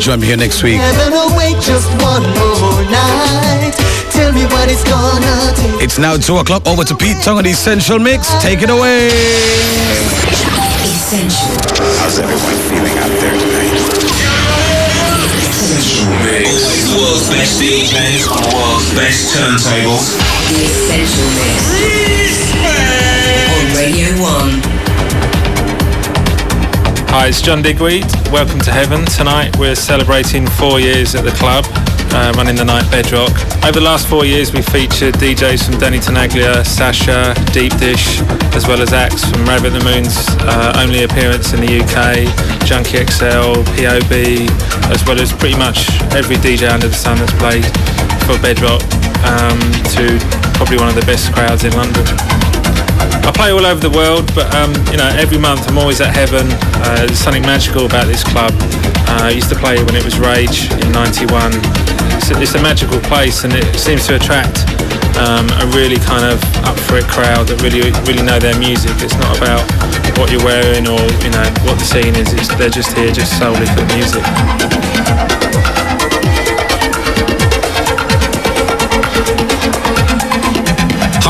Join me here next week. It's now 2 o'clock. Over to Pete Tong on the Essential Mix. Take it away. Essential. How's everyone feeling out there tonight? Essential Mix. The world's best DJs on the world's best turntables. The Essential Mix. Hi, it's John Digweed. Welcome to Heaven. Tonight we're celebrating four years at the club, uh, running the night Bedrock. Over the last four years we've featured DJs from Danny Tenaglia, Sasha, Deep Dish, as well as acts from Rabbit the Moon's uh, only appearance in the UK, Junkie XL, POB, as well as pretty much every DJ under the sun that's played for Bedrock um, to probably one of the best crowds in London. I play all over the world, but um, you know, every month I'm always at Heaven. Uh, there's something magical about this club. Uh, I used to play when it was Rage in '91. It's a, it's a magical place, and it seems to attract um, a really kind of up for it crowd that really, really know their music. It's not about what you're wearing or you know what the scene is. It's, they're just here just solely for the music.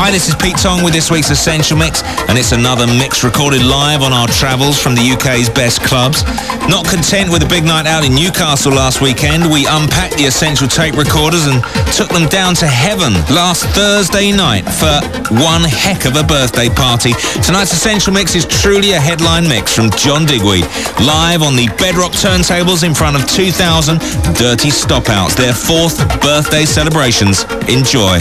Hi, this is Pete Tong with this week's Essential Mix, and it's another mix recorded live on our travels from the UK's best clubs. Not content with a big night out in Newcastle last weekend, we unpacked the Essential tape recorders and took them down to heaven last Thursday night for one heck of a birthday party. Tonight's Essential Mix is truly a headline mix from John Digweed, live on the Bedrock turntables in front of 2,000 dirty stopouts, their fourth birthday celebrations. Enjoy.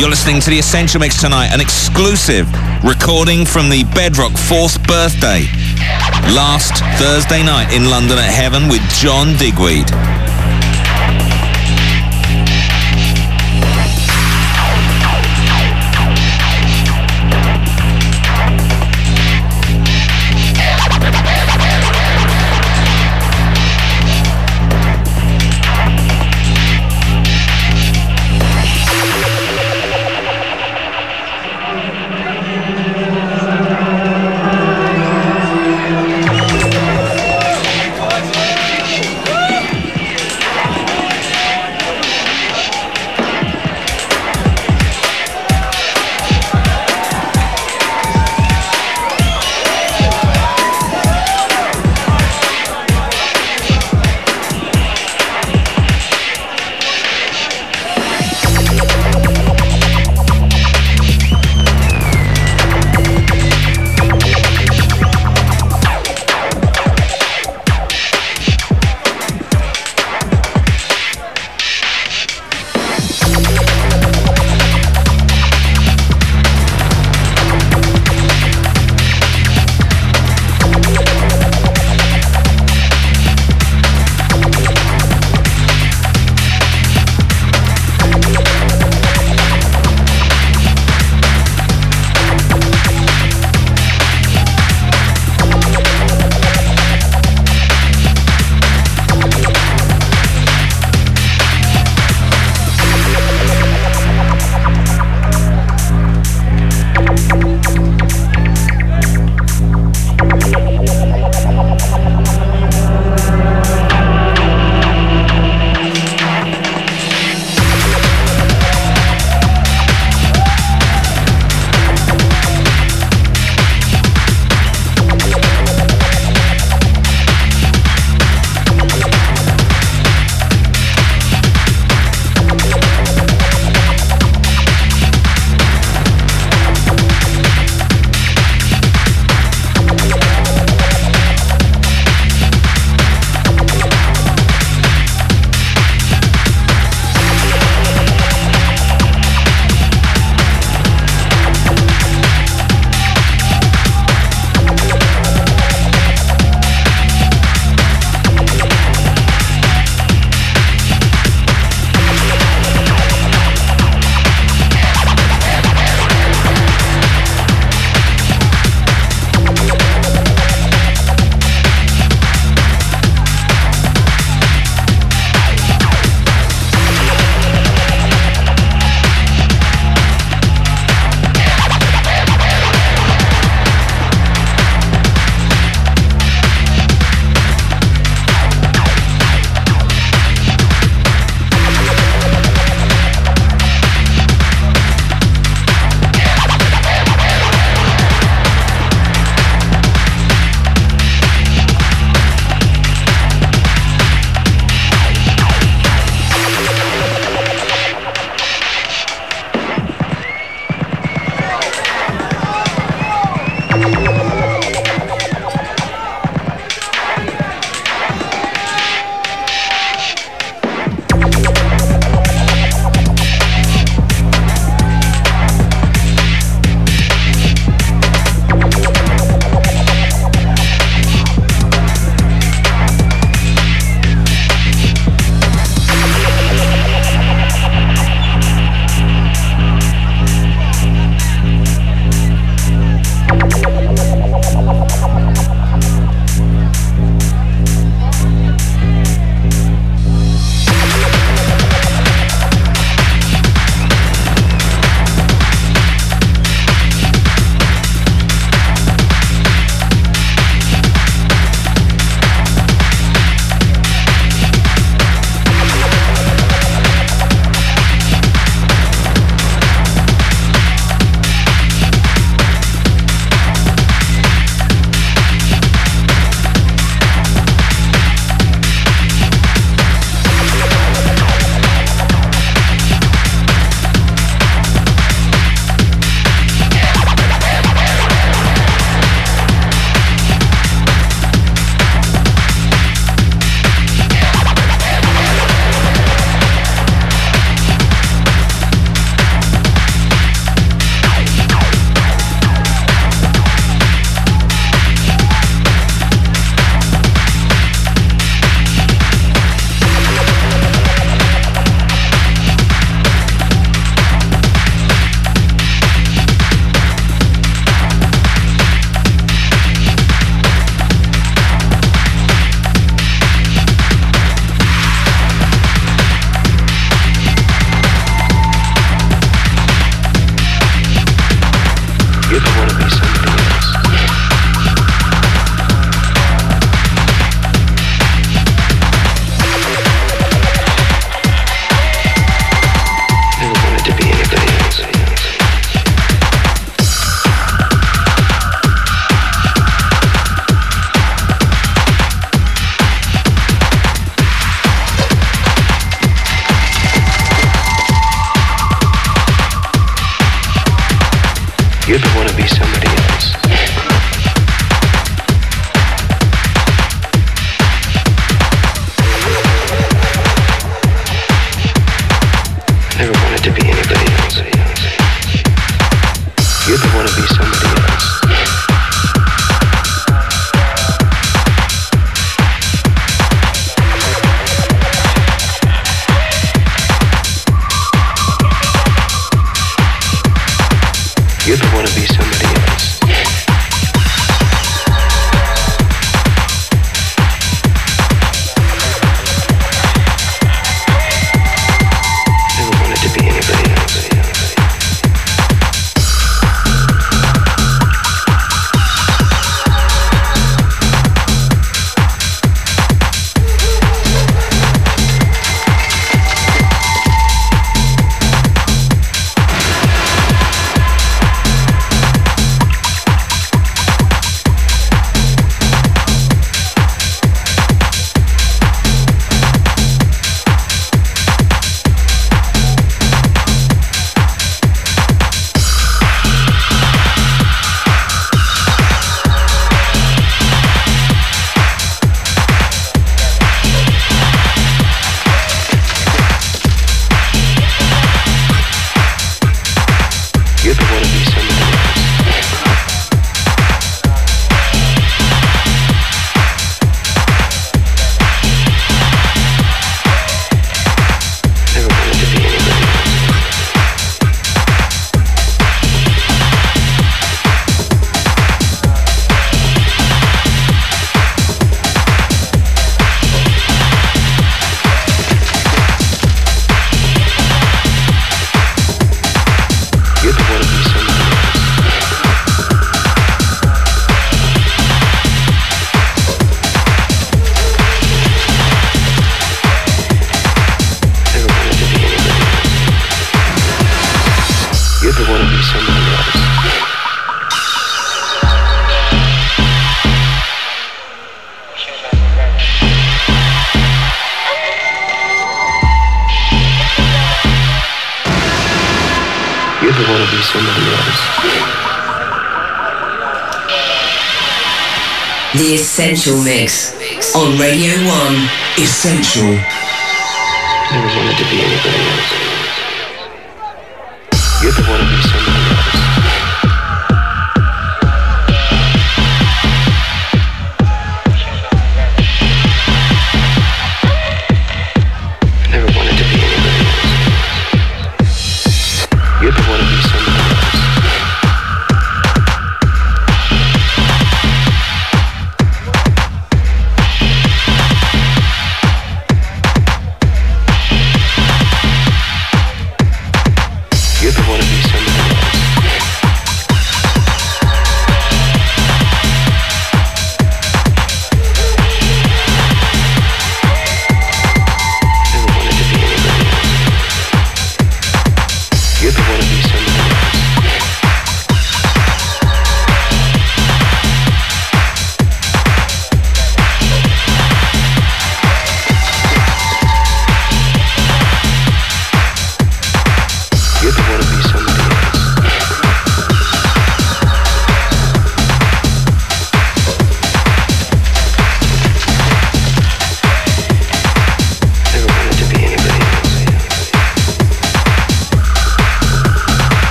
You're listening to the Essential Mix tonight, an exclusive recording from the Bedrock fourth birthday last Thursday night in London at Heaven with John Digweed.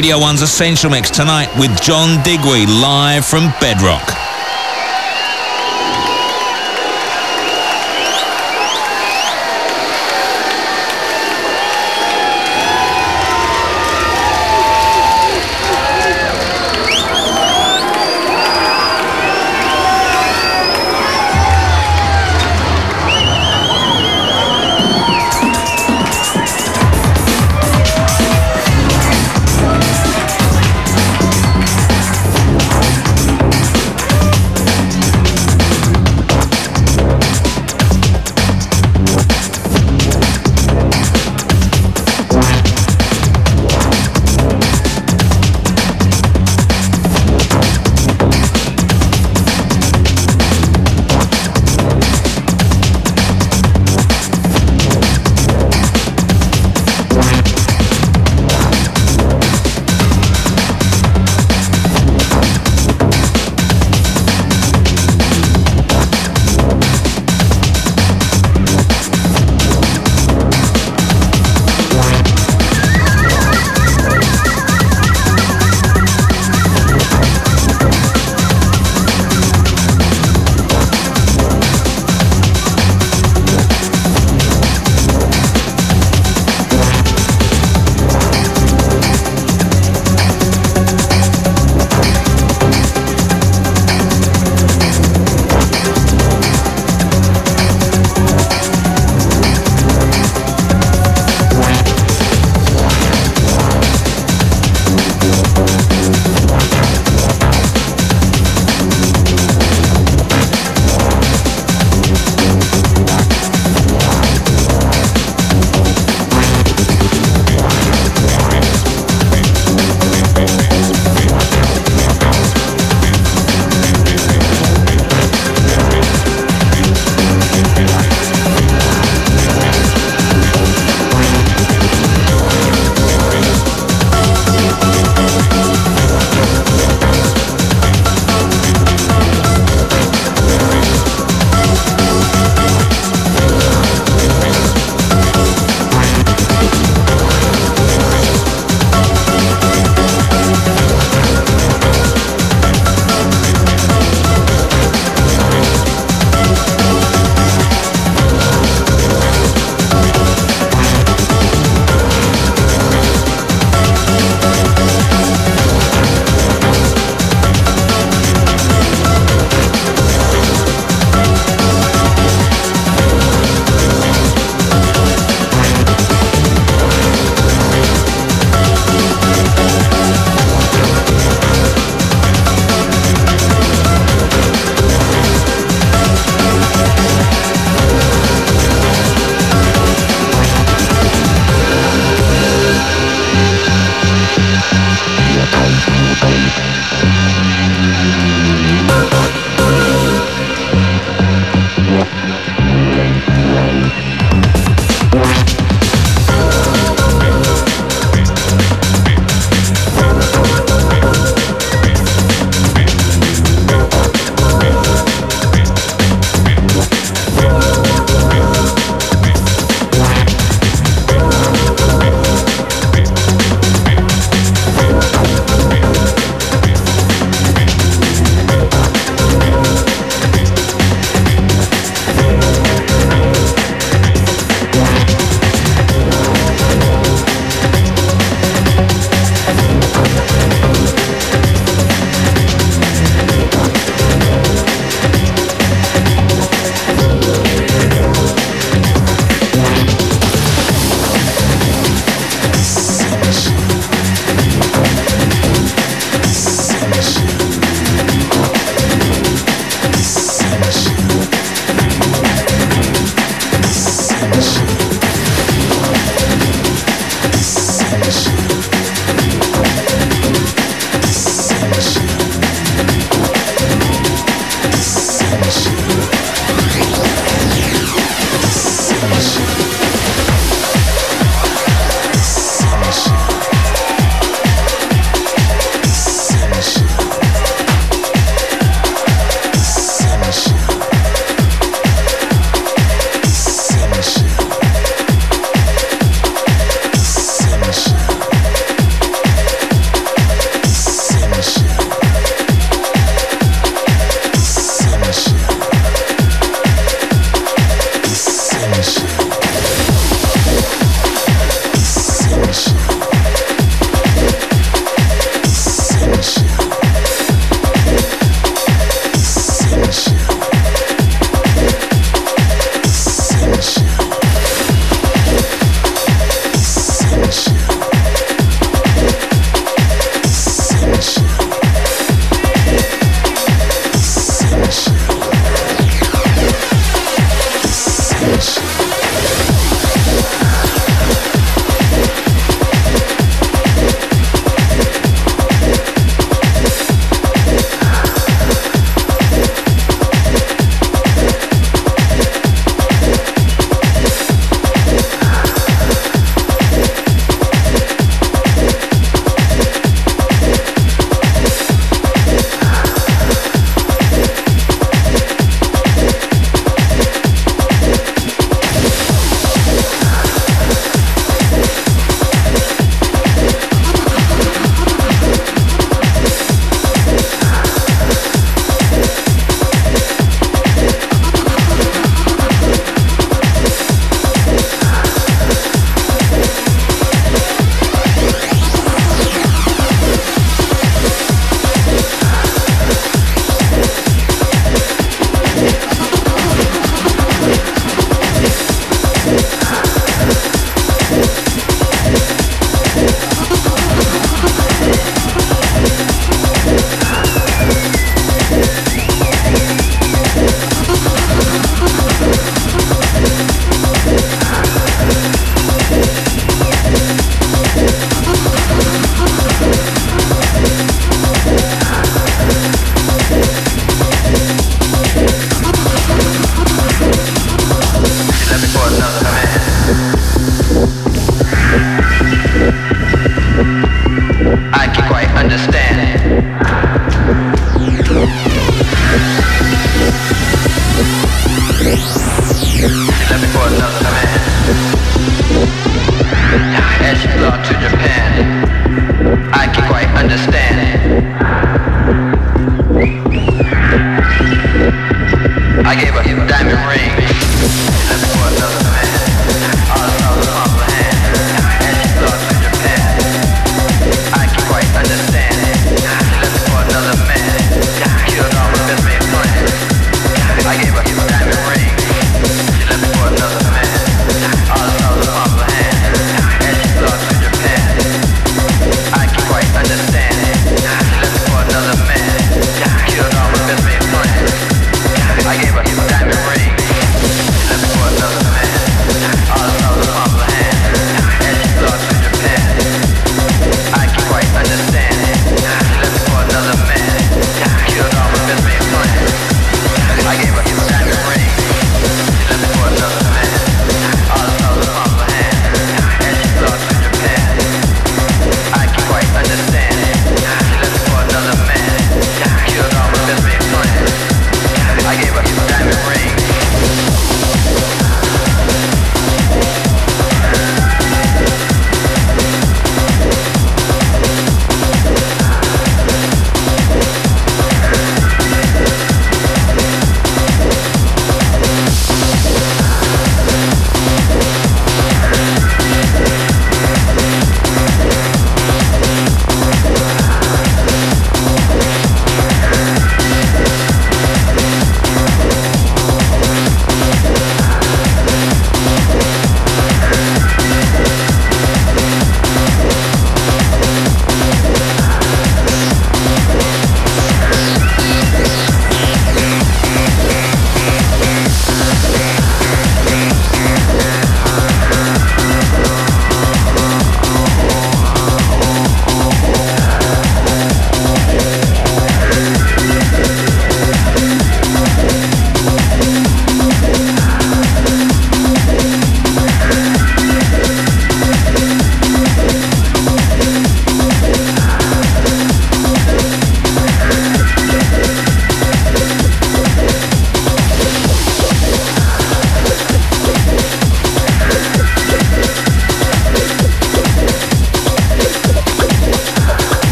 Radio 1's Essential Mix tonight with John Digweed live from Bedrock.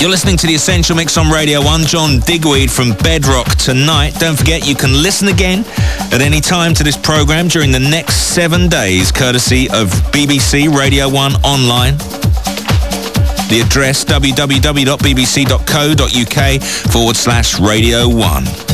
You're listening to the Essential Mix on Radio 1. John Digweed from Bedrock tonight. Don't forget you can listen again at any time to this program during the next seven days, courtesy of BBC Radio 1 online. The address www.bbc.co.uk forward slash Radio 1.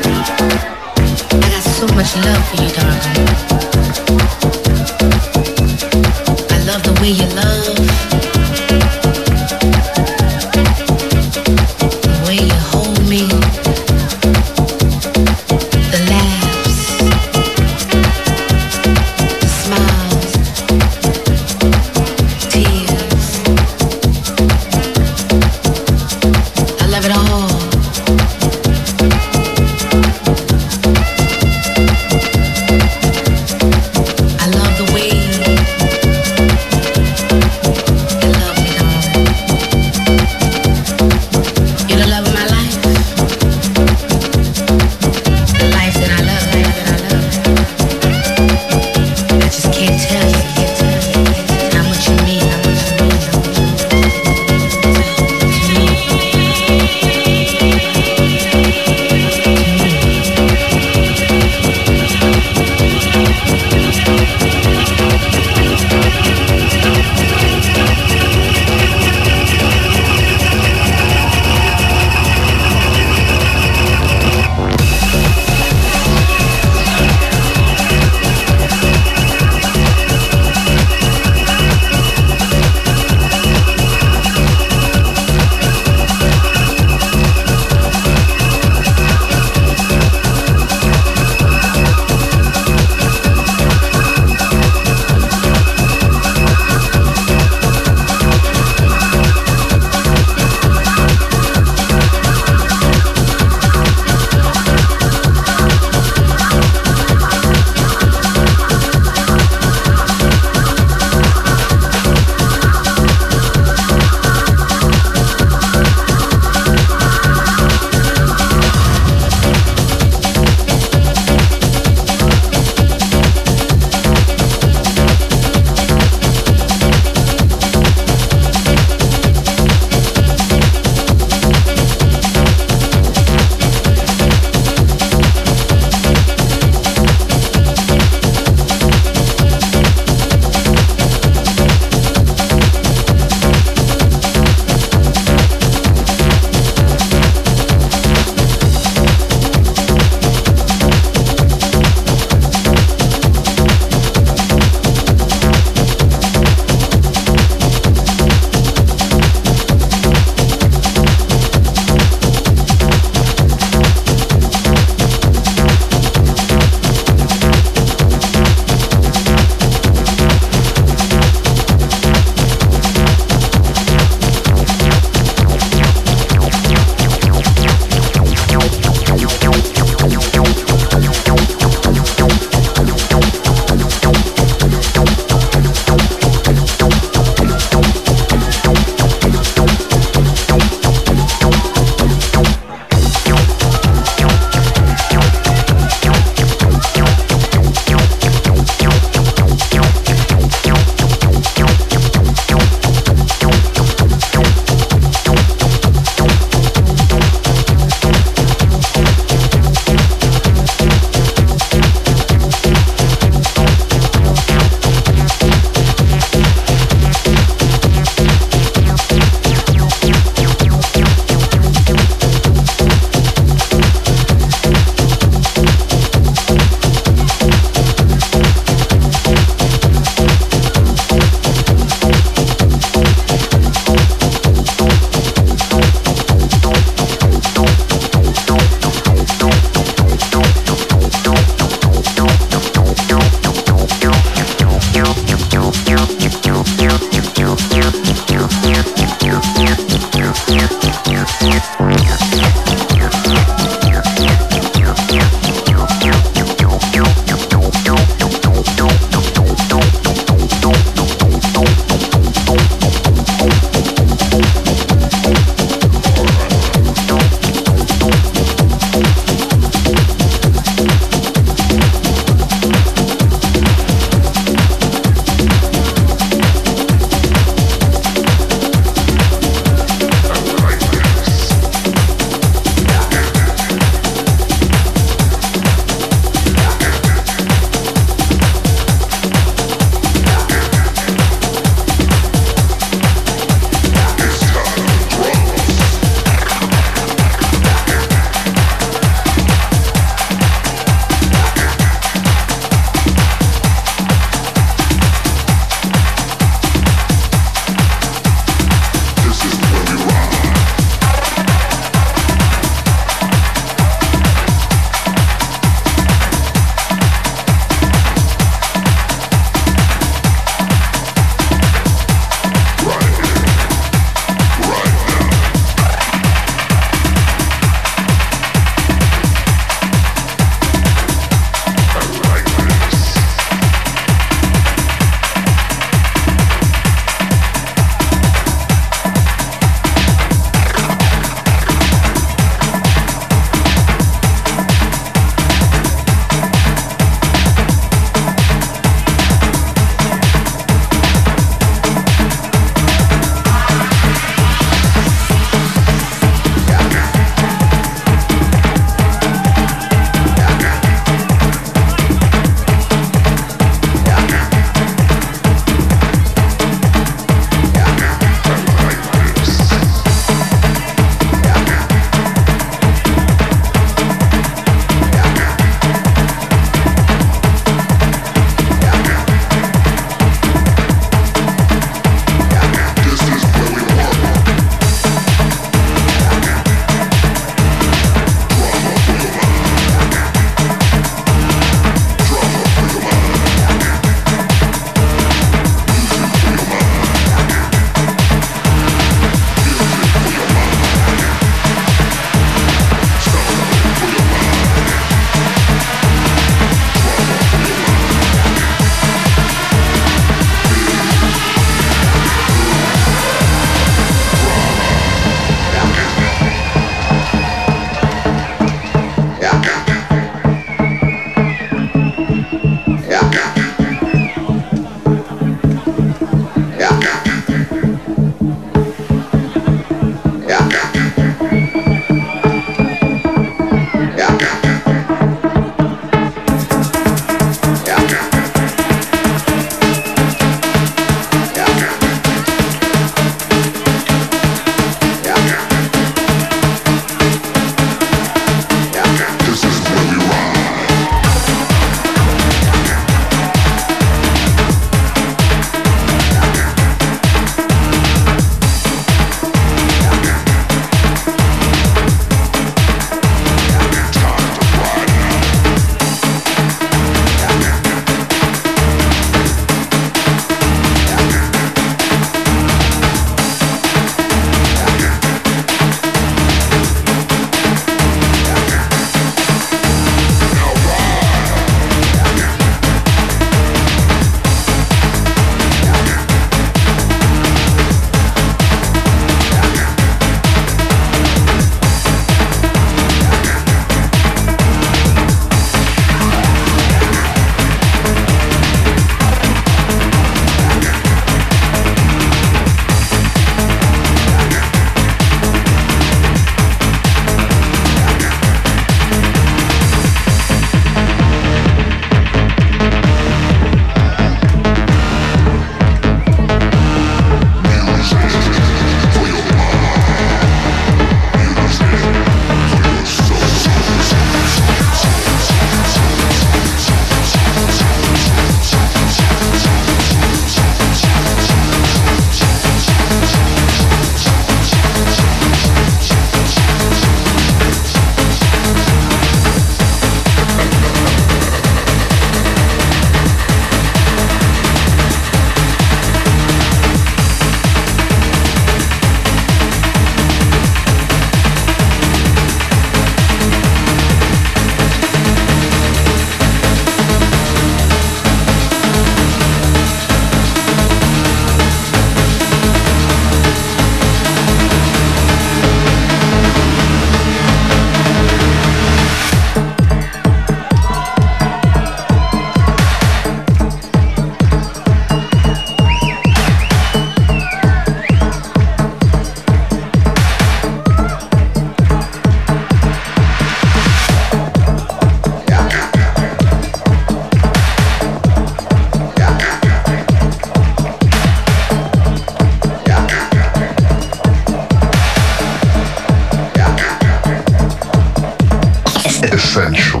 Essential.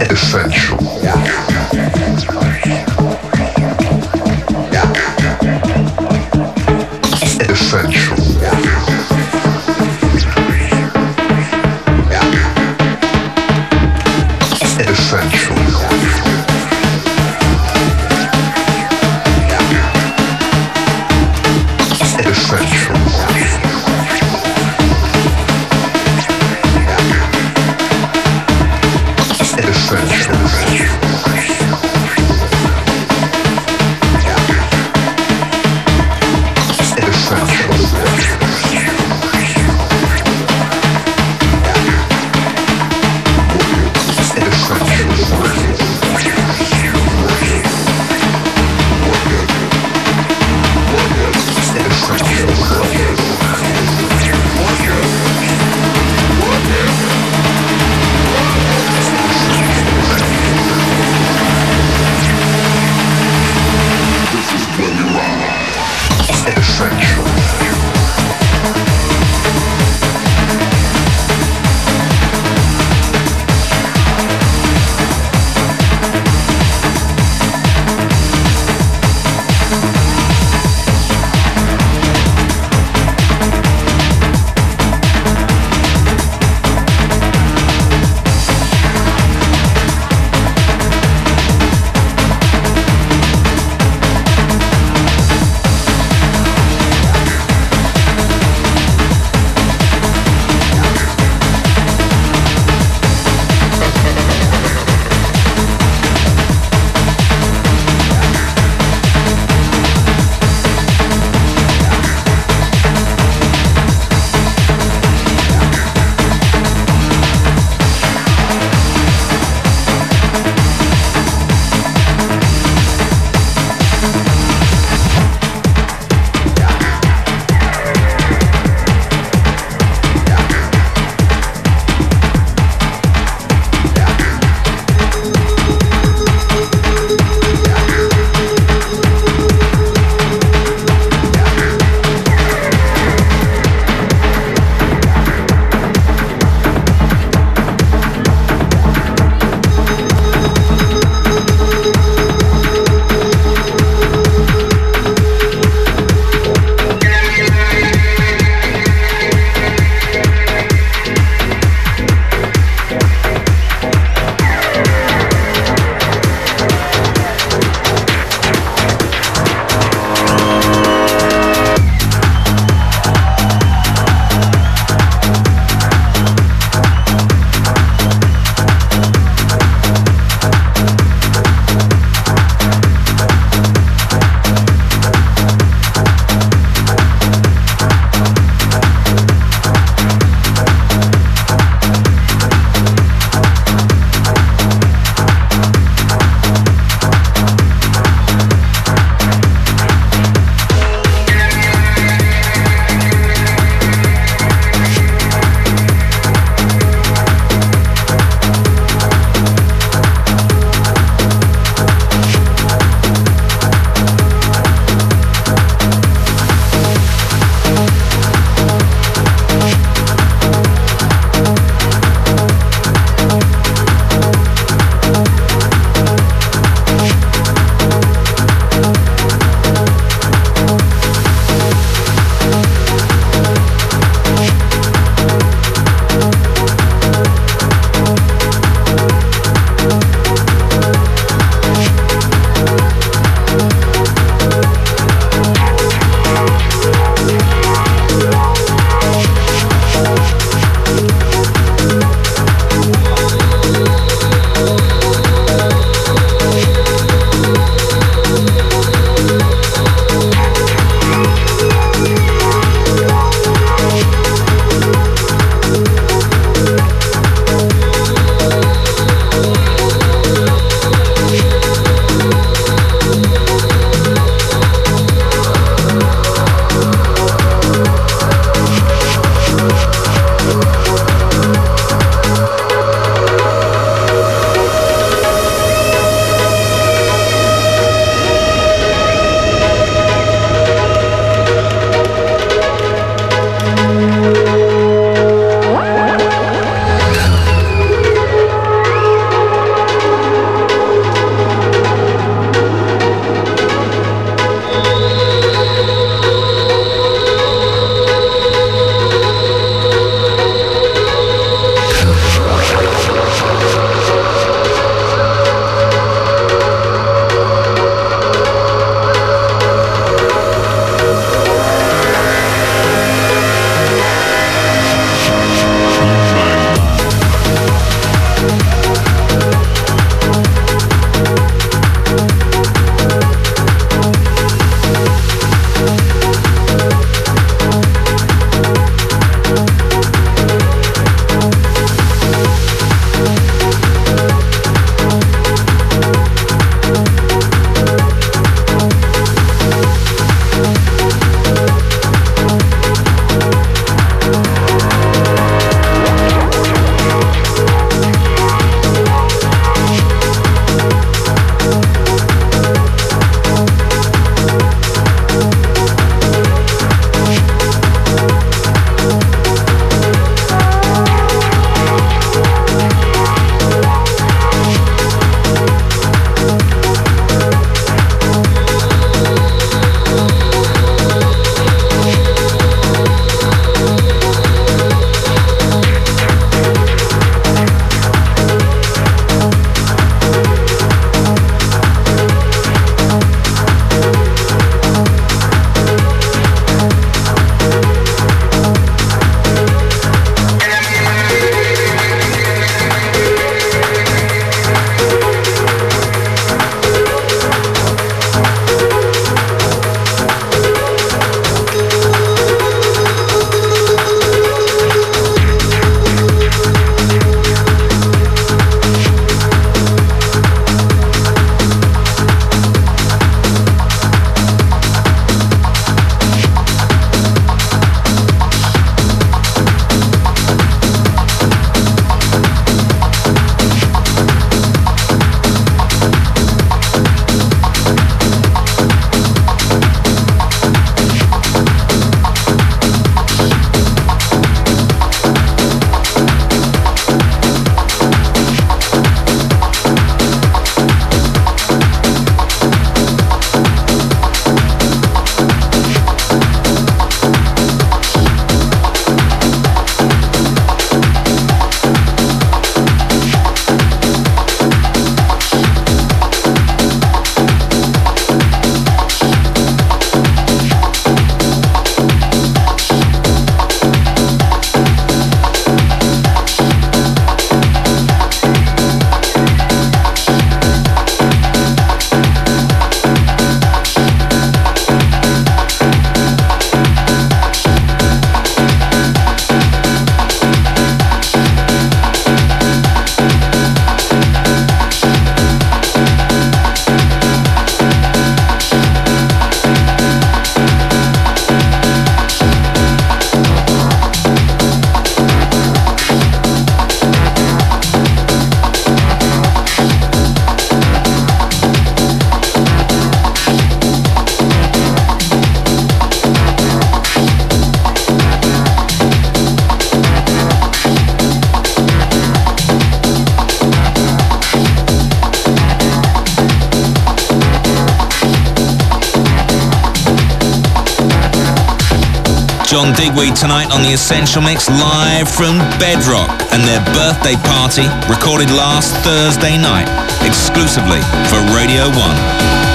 Essential. John Digweed tonight on the Essential Mix live from Bedrock and their birthday party recorded last Thursday night exclusively for Radio 1.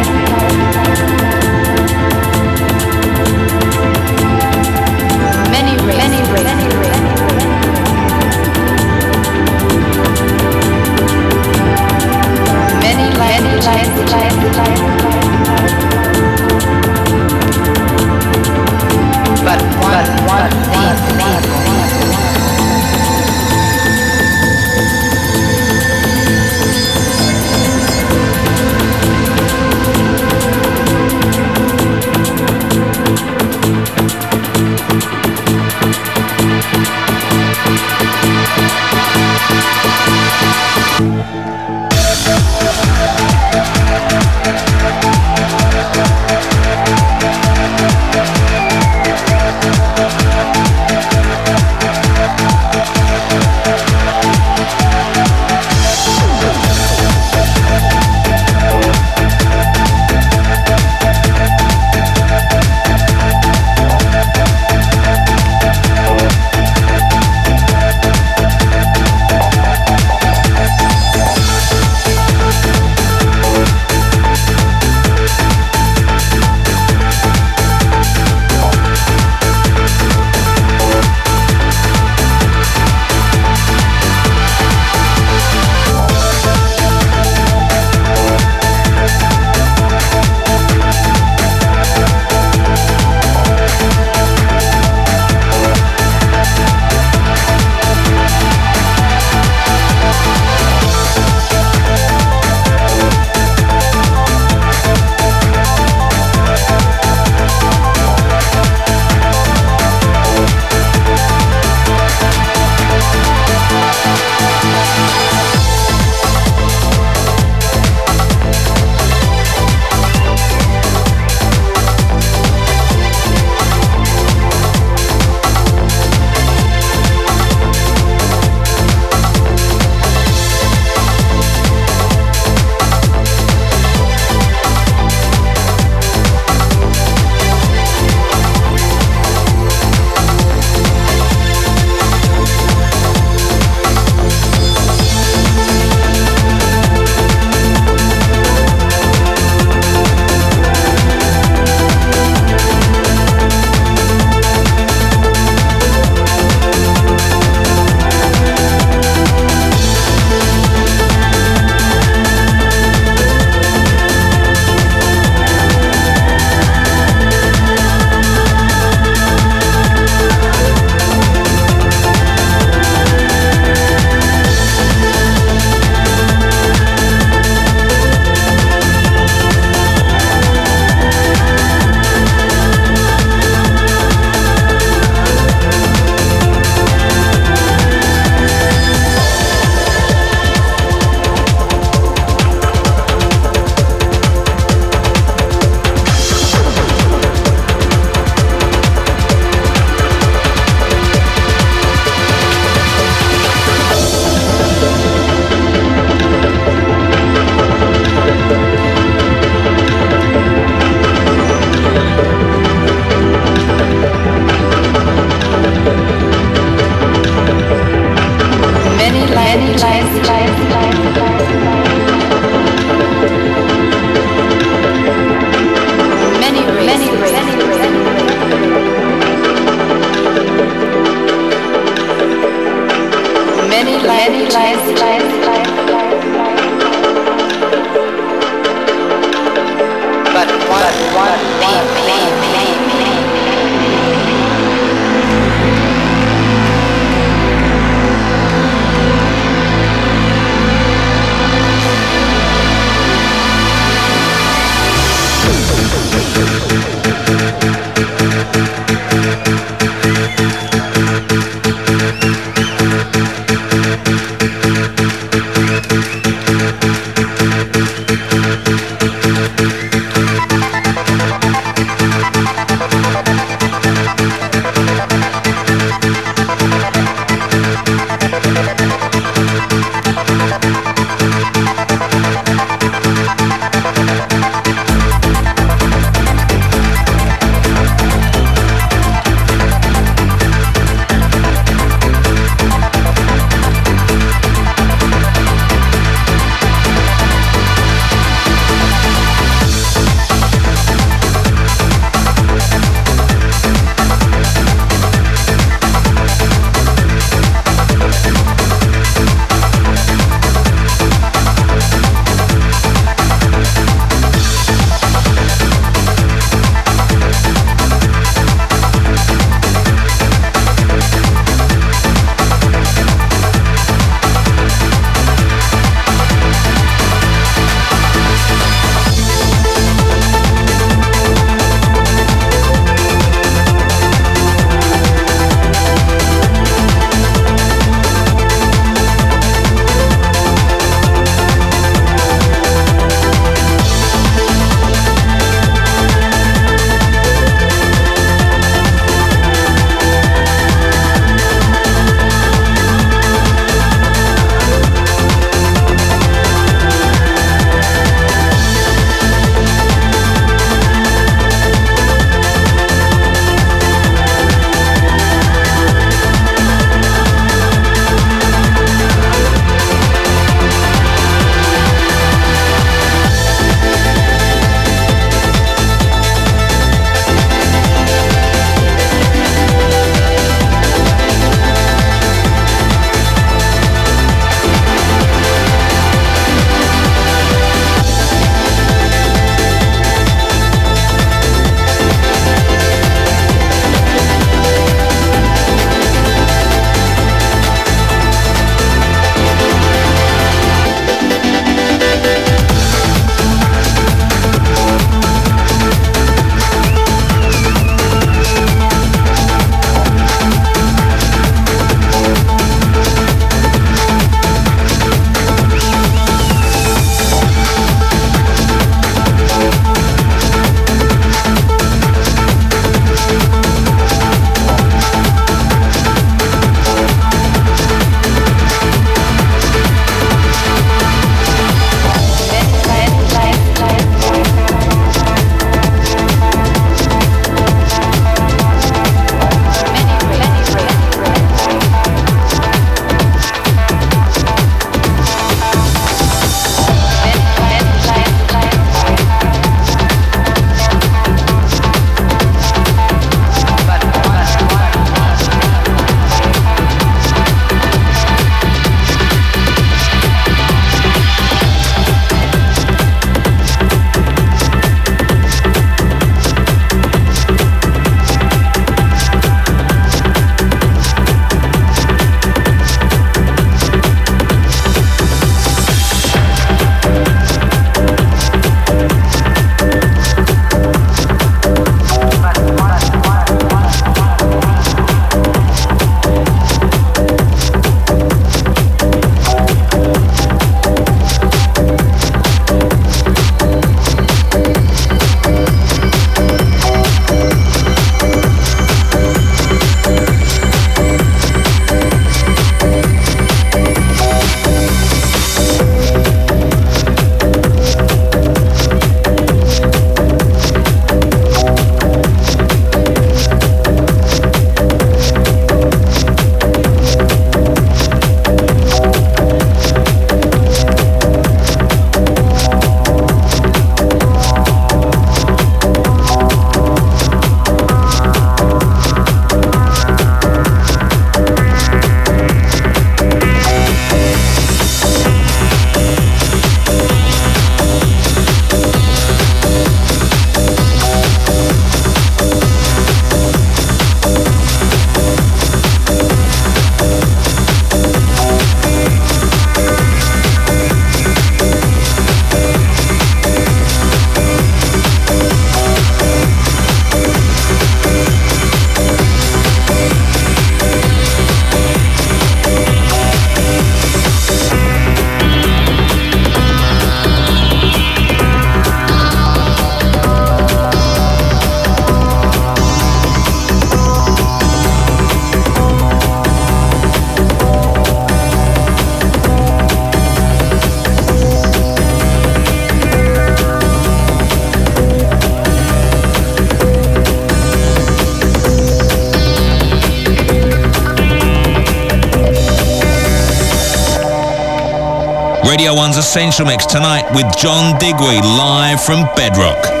Essential Mix tonight with John Digweed live from Bedrock.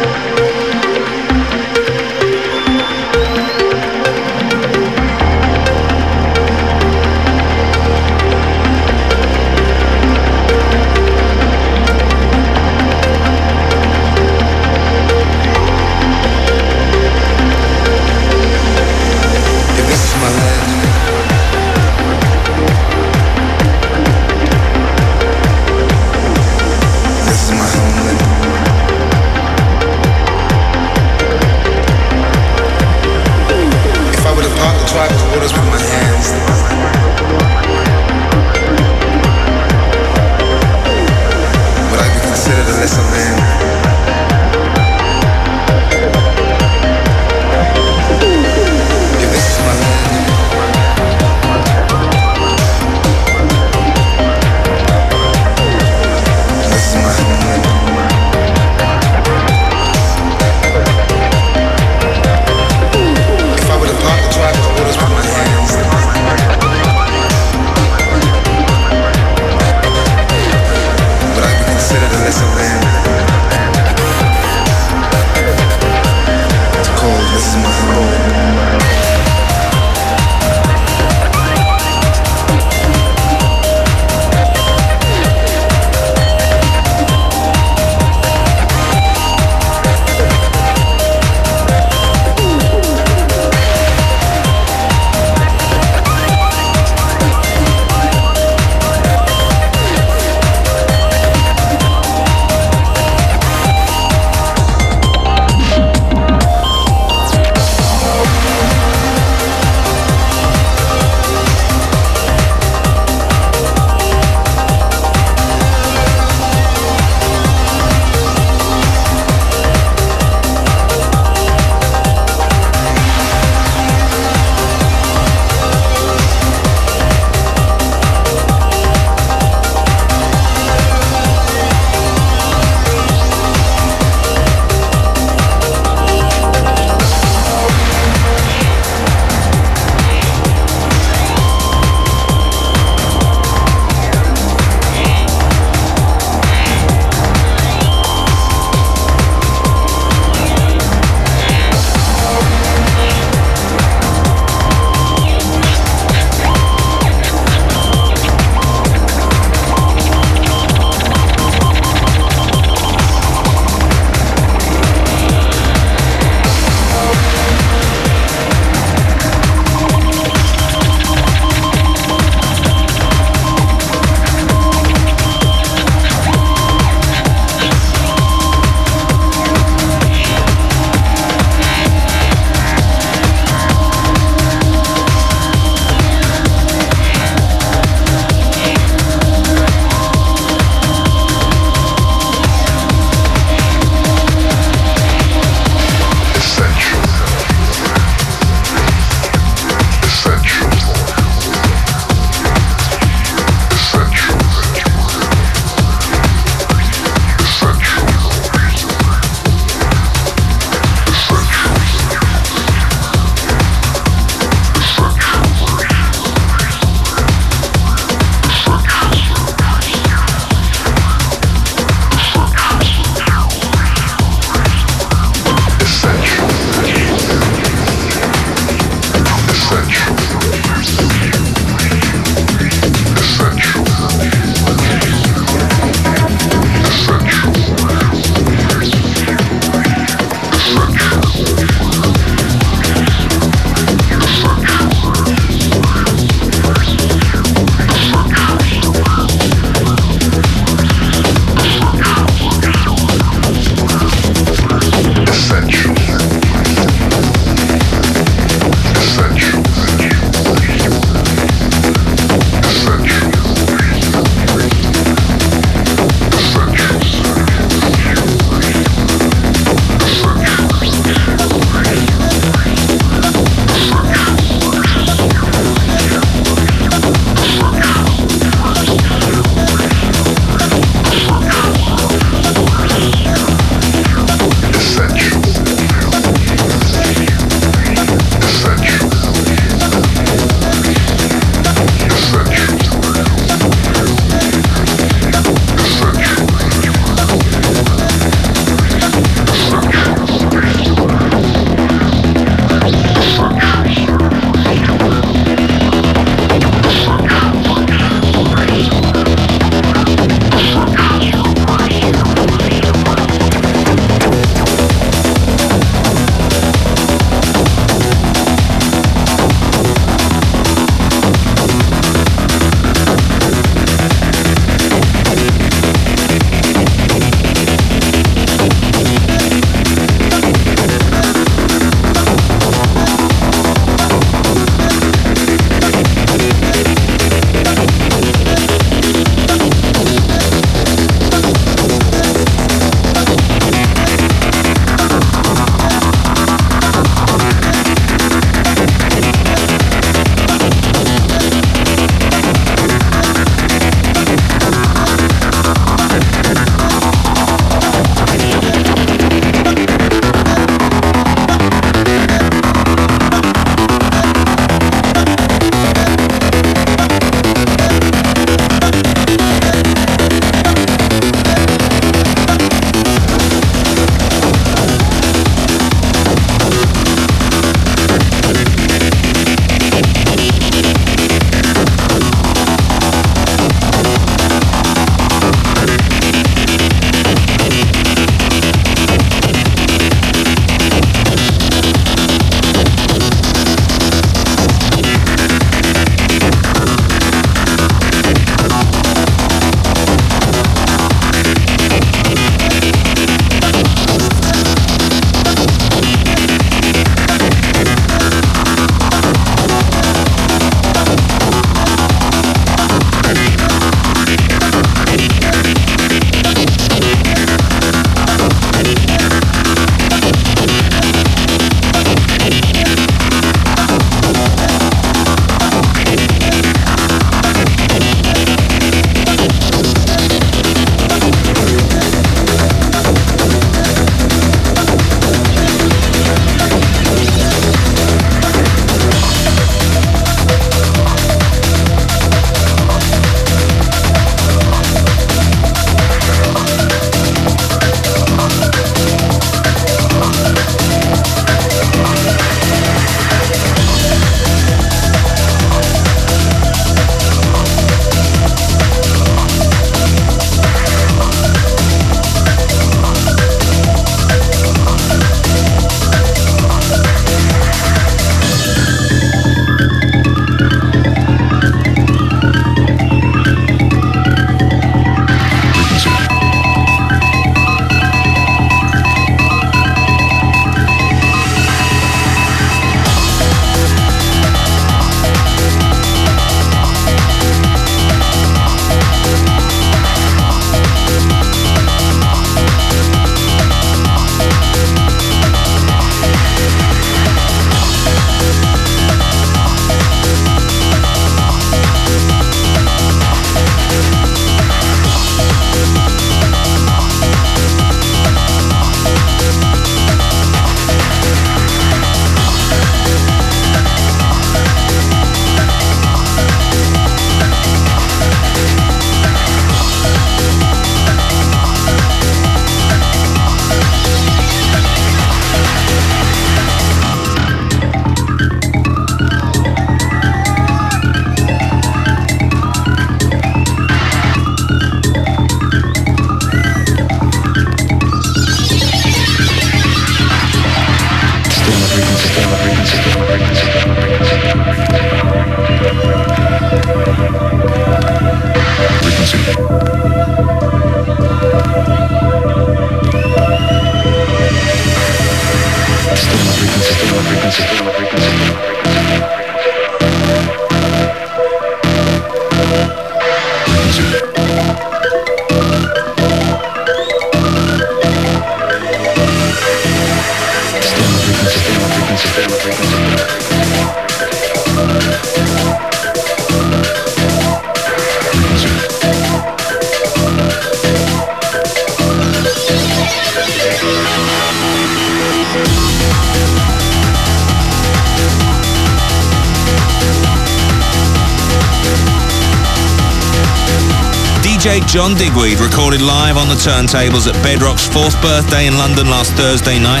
John Digweed recorded live on the turntables at Bedrock's fourth birthday in London last Thursday night.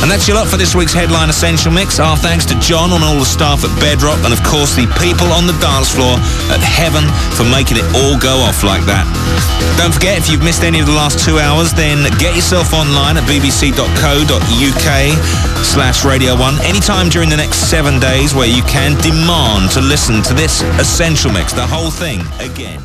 And that's your lot for this week's Headline Essential Mix. Our thanks to John and all the staff at Bedrock and of course the people on the dance floor at Heaven for making it all go off like that. Don't forget, if you've missed any of the last two hours, then get yourself online at bbc.co.uk slash Radio 1 anytime during the next seven days where you can demand to listen to this Essential Mix, the whole thing, again.